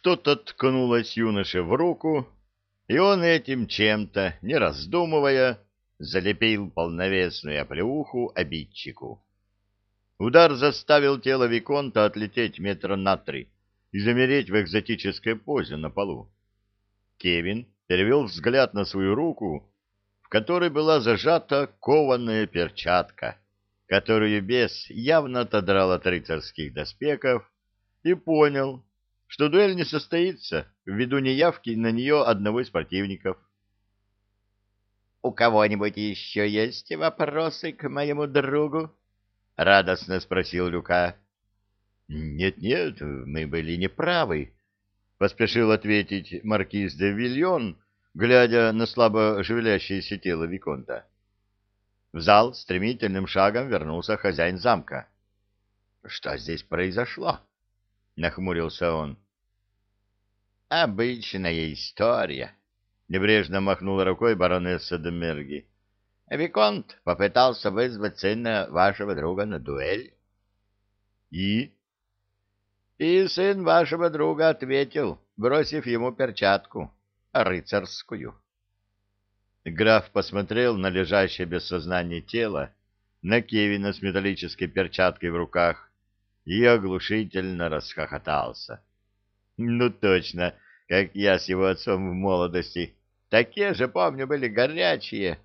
Что-то ткнулось юноше в руку, и он этим чем-то, не раздумывая, залепил полновесную оплеуху обидчику. Удар заставил тело Виконта отлететь метра на три и замереть в экзотической позе на полу. Кевин перевел взгляд на свою руку, в которой была зажата кованая перчатка, которую бес явно отодрал от рыцарских доспехов, и понял, что дуэль не состоится ввиду неявки на нее одного из противников. — У кого-нибудь еще есть вопросы к моему другу? — радостно спросил Люка. «Нет, — Нет-нет, мы были неправы, — поспешил ответить маркиз де Вильон, глядя на слабо шевелящееся тело Виконта. В зал стремительным шагом вернулся хозяин замка. — Что здесь произошло? — нахмурился он. Обычная история, — небрежно махнула рукой баронесса де Мерги. Виконт попытался вызвать сына вашего друга на дуэль. И? И сын вашего друга ответил, бросив ему перчатку, рыцарскую. Граф посмотрел на лежащее без сознания тело, на Кевина с металлической перчаткой в руках и оглушительно расхохотался. Ну, точно, как я с его отцом в молодости. Такие же, помню, были горячие.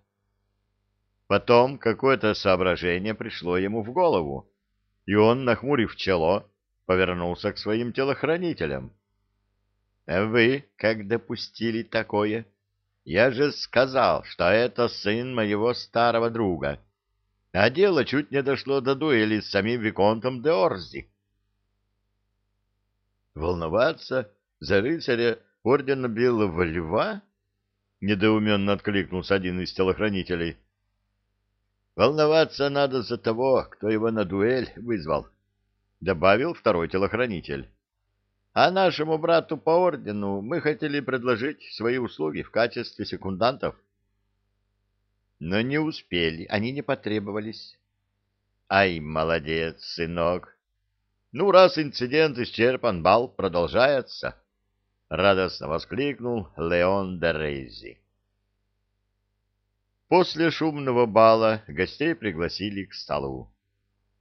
Потом какое-то соображение пришло ему в голову, и он, нахмурив чело, повернулся к своим телохранителям. — Вы как допустили такое? Я же сказал, что это сын моего старого друга. А дело чуть не дошло до дуэли с самим Виконтом де Орзи. Волноваться за рыцаря ордена Белого Льва? Недоуменно откликнулся один из телохранителей. Волноваться надо за того, кто его на дуэль вызвал, добавил второй телохранитель. А нашему брату по ордену мы хотели предложить свои услуги в качестве секундантов. Но не успели, они не потребовались. Ай, молодец, сынок, ну, раз инцидент исчерпан, бал продолжается, — радостно воскликнул Леон де Рейзи. После шумного бала гостей пригласили к столу.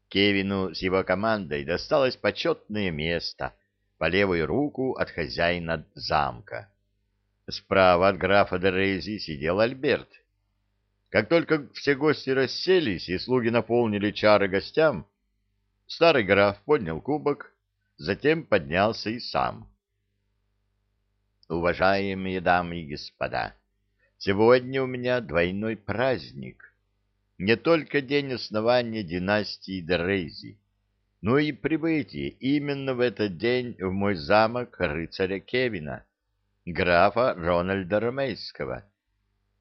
Кевину с его командой досталось почетное место по левую руку от хозяина замка. Справа от графа де Рейзи сидел Альберт. Как только все гости расселись и слуги наполнили чары гостям, Старый граф поднял кубок, затем поднялся и сам. Уважаемые дамы и господа, сегодня у меня двойной праздник. Не только день основания династии Дерези, но и прибытие именно в этот день в мой замок рыцаря Кевина, графа Рональда Ромейского,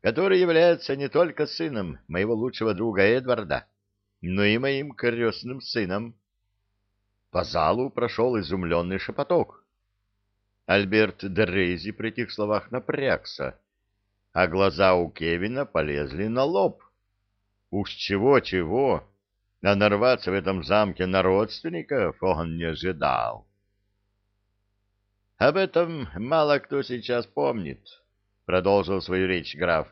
который является не только сыном моего лучшего друга Эдварда, но и моим крестным сыном. По залу прошел изумленный шепоток. Альберт Дерези при этих словах напрягся, а глаза у Кевина полезли на лоб. Уж чего-чего, а нарваться в этом замке на родственников он не ожидал. «Об этом мало кто сейчас помнит», — продолжил свою речь граф.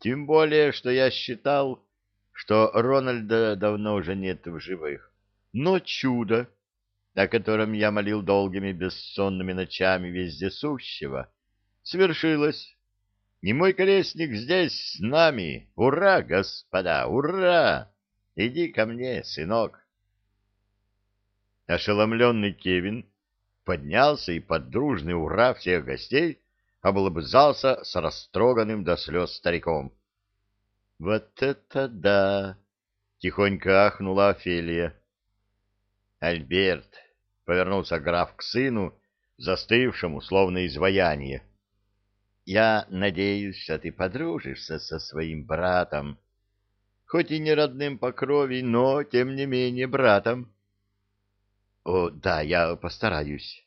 «Тем более, что я считал, что Рональда давно уже нет в живых. Но чудо, о котором я молил долгими бессонными ночами вездесущего, свершилось. И мой крестник здесь с нами. Ура, господа, ура! Иди ко мне, сынок. Ошеломленный Кевин поднялся и под дружный ура всех гостей облобызался с растроганным до слез стариком. «Вот это да!» — тихонько ахнула Офелия. «Альберт!» — повернулся граф к сыну, застывшему, словно изваяние. «Я надеюсь, что ты подружишься со своим братом, хоть и не родным по крови, но, тем не менее, братом». «О, да, я постараюсь».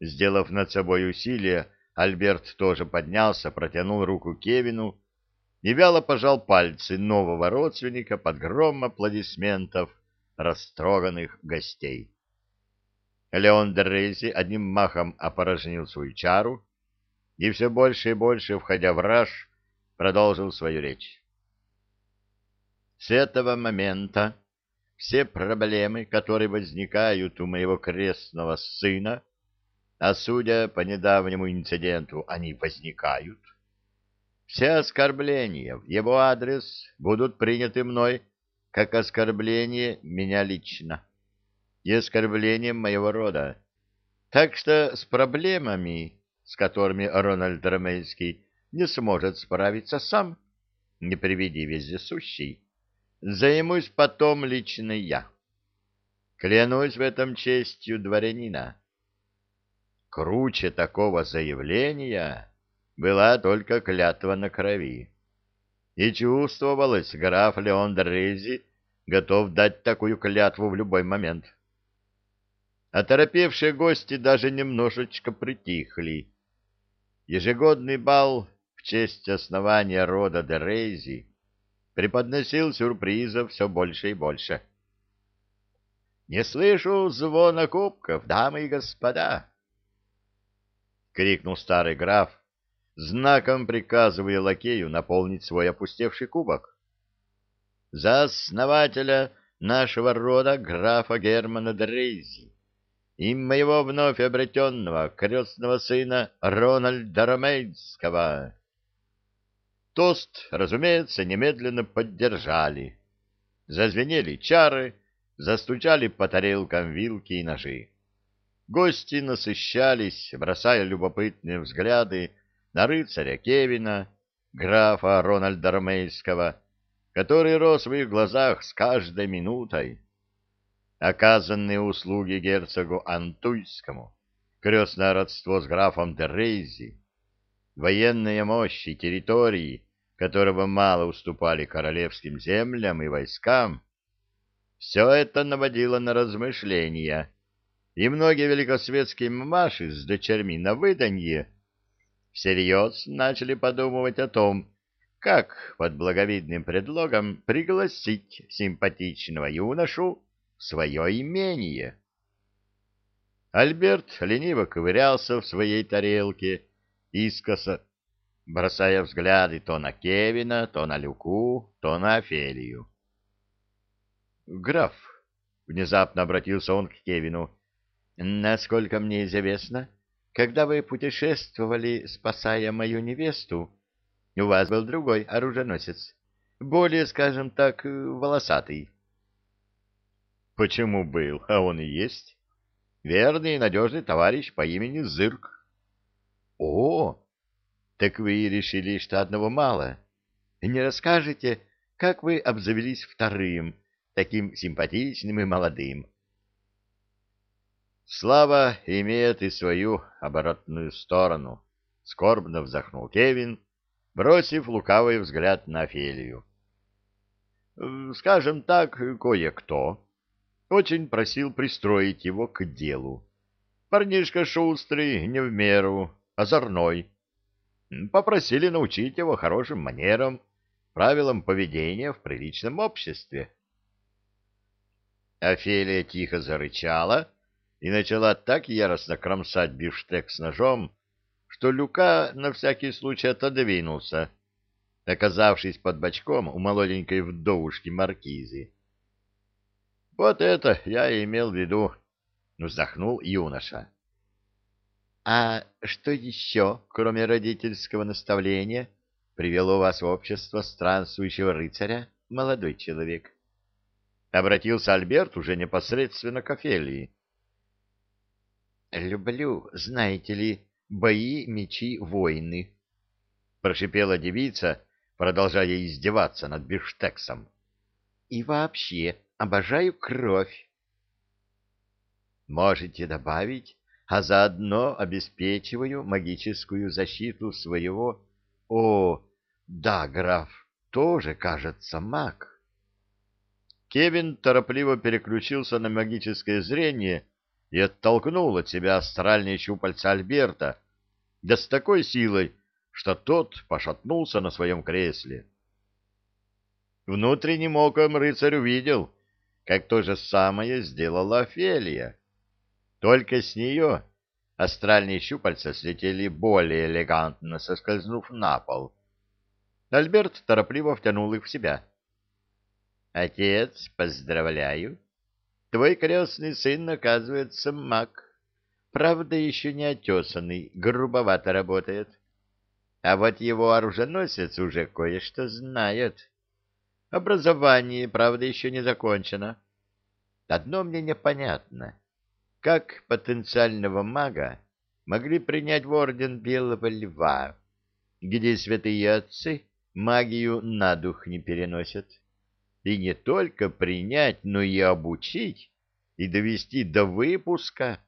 Сделав над собой усилие, Альберт тоже поднялся, протянул руку Кевину и вяло пожал пальцы нового родственника под гром аплодисментов растроганных гостей. Леон Дерейси одним махом опорожнил свою чару и все больше и больше, входя в раж, продолжил свою речь. С этого момента все проблемы, которые возникают у моего крестного сына, а судя по недавнему инциденту, они возникают, все оскорбления в его адрес будут приняты мной как оскорбление меня лично и оскорбление моего рода. Так что с проблемами, с которыми Рональд Ромейский не сможет справиться сам, не приведи вездесущий, Займусь потом лично я. Клянусь в этом честью дворянина. Круче такого заявления была только клятва на крови. И чувствовалось, граф Леон Дрези готов дать такую клятву в любой момент. Оторопевшие гости даже немножечко притихли. Ежегодный бал в честь основания рода Дерези преподносил сюрпризов все больше и больше. «Не слышу звона кубков, дамы и господа!» — крикнул старый граф, знаком приказывая лакею наполнить свой опустевший кубок. «За основателя нашего рода графа Германа Дрейзи и моего вновь обретенного крестного сына Рональда Ромейдского!» Тост, разумеется, немедленно поддержали. Зазвенели чары, застучали по тарелкам вилки и ножи. Гости насыщались, бросая любопытные взгляды на рыцаря Кевина, графа Рональда Ромейского, который рос в их глазах с каждой минутой. Оказанные услуги герцогу Антуйскому, крестное родство с графом Дерейзи, военные мощи территории, которого мало уступали королевским землям и войскам, все это наводило на размышления, и многие великосветские мамаши с дочерьми на выданье всерьез начали подумывать о том, как под благовидным предлогом пригласить симпатичного юношу в свое имение. Альберт лениво ковырялся в своей тарелке, искоса бросая взгляды то на Кевина, то на Люку, то на Офелию. «Граф», — внезапно обратился он к Кевину, — «насколько мне известно, когда вы путешествовали, спасая мою невесту, у вас был другой оруженосец, более, скажем так, волосатый». «Почему был? А он и есть. Верный и надежный товарищ по имени Зырк». О, так вы и решили, что одного мало. Не расскажете, как вы обзавелись вторым, таким симпатичным и молодым? Слава имеет и свою оборотную сторону. Скорбно вздохнул Кевин, бросив лукавый взгляд на Фелию. Скажем так, кое-кто очень просил пристроить его к делу. Парнишка шустрый, не в меру, озорной. Попросили научить его хорошим манерам, правилам поведения в приличном обществе. Офелия тихо зарычала и начала так яростно кромсать бифштег с ножом, что Люка на всякий случай отодвинулся, оказавшись под бочком у молоденькой вдовушки маркизы. «Вот это я и имел в виду», — вздохнул юноша. А что еще, кроме родительского наставления, привело вас в общество странствующего рыцаря, молодой человек? Обратился Альберт уже непосредственно к Офелии. «Люблю, знаете ли, бои, мечи, войны», — прошипела девица, продолжая издеваться над бифштексом. «И вообще обожаю кровь». «Можете добавить, а заодно обеспечиваю магическую защиту своего... О, да, граф, тоже, кажется, маг. Кевин торопливо переключился на магическое зрение и оттолкнул от себя астральные щупальца Альберта, да с такой силой, что тот пошатнулся на своем кресле. Внутренним оком рыцарь увидел, как то же самое сделала Офелия Только с нее астральные щупальца слетели более элегантно, соскользнув на пол. Альберт торопливо втянул их в себя. — Отец, поздравляю. Твой крестный сын, оказывается, маг. Правда, еще не отесанный, грубовато работает. А вот его оруженосец уже кое-что знает. Образование, правда, еще не закончено. Одно мне непонятно. Как потенциального мага могли принять в орден Белого Льва, где святые отцы магию на дух не переносят? И не только принять, но и обучить и довести до выпуска,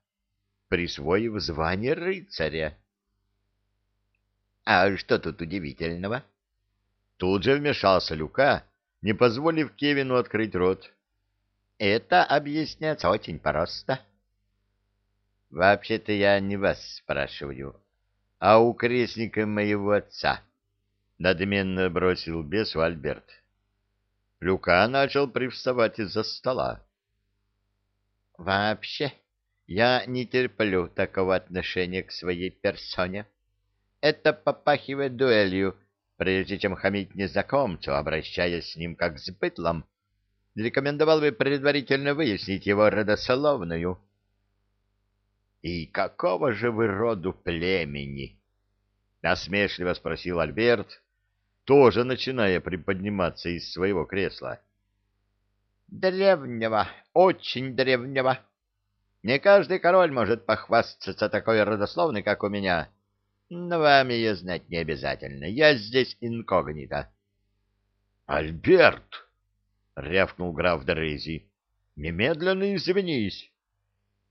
присвоив звание рыцаря. А что тут удивительного? Тут же вмешался Люка, не позволив Кевину открыть рот. Это объясняется очень просто. Вообще-то я не вас спрашиваю, а у крестника моего отца. Надменно бросил бесу Альберт. Люка начал привставать из-за стола. Вообще, я не терплю такого отношения к своей персоне. Это попахивает дуэлью, прежде чем хамить незнакомцу, обращаясь с ним как с бытлом. Рекомендовал бы предварительно выяснить его родословную. — И какого же вы роду племени? — насмешливо спросил Альберт, тоже начиная приподниматься из своего кресла. — Древнего, очень древнего. Не каждый король может похвастаться такой родословной, как у меня. Но вам ее знать не обязательно. Я здесь инкогнито. — Альберт! — рявкнул граф Дорези. — Немедленно извинись.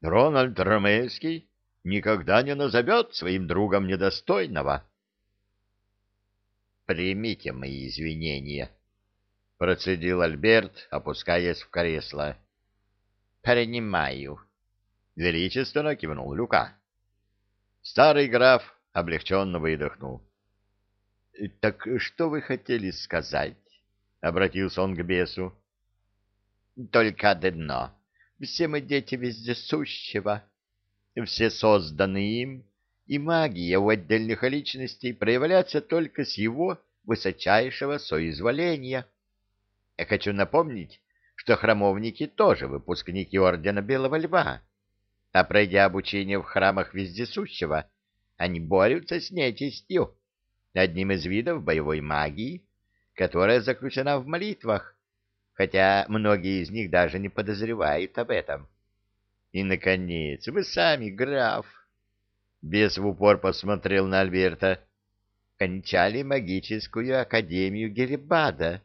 Рональд Ромейский никогда не назовет своим другом недостойного. — Примите мои извинения, — процедил Альберт, опускаясь в кресло. — Принимаю. — Величественно кивнул Люка. Старый граф облегченно выдохнул. — Так что вы хотели сказать? — обратился он к бесу. — Только одно. Все мы дети вездесущего. Все созданы им, и магия у отдельных личностей проявляется только с его высочайшего соизволения. Я хочу напомнить, что храмовники тоже выпускники Ордена Белого Льва а пройдя обучение в храмах вездесущего, они борются с нечистью, одним из видов боевой магии, которая заключена в молитвах, хотя многие из них даже не подозревают об этом. И, наконец, вы сами, граф, бес в упор посмотрел на Альберта, кончали магическую академию Геребада,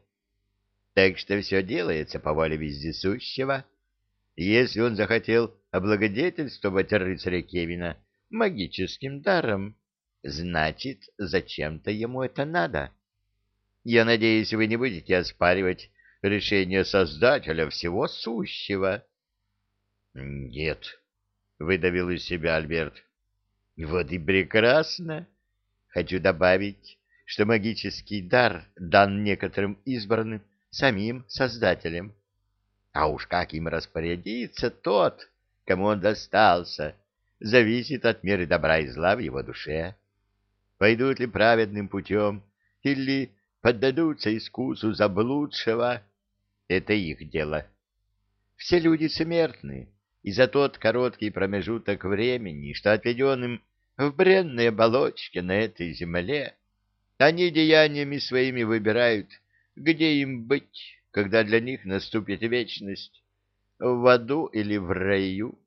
так что все делается по воле вездесущего. Если он захотел облагодетельствовать рыцаря Кевина магическим даром, значит, зачем-то ему это надо. Я надеюсь, вы не будете оспаривать решение Создателя всего сущего. — Нет, — выдавил из себя Альберт. — Вот и прекрасно. Хочу добавить, что магический дар дан некоторым избранным самим Создателем. А уж как им распорядится тот, кому он достался, зависит от меры добра и зла в его душе. Пойдут ли праведным путем или поддадутся искусу заблудшего, это их дело. Все люди смертны, и за тот короткий промежуток времени, что отведен им в бренной оболочке на этой земле, они деяниями своими выбирают, где им быть, когда для них наступит вечность в аду или в раю.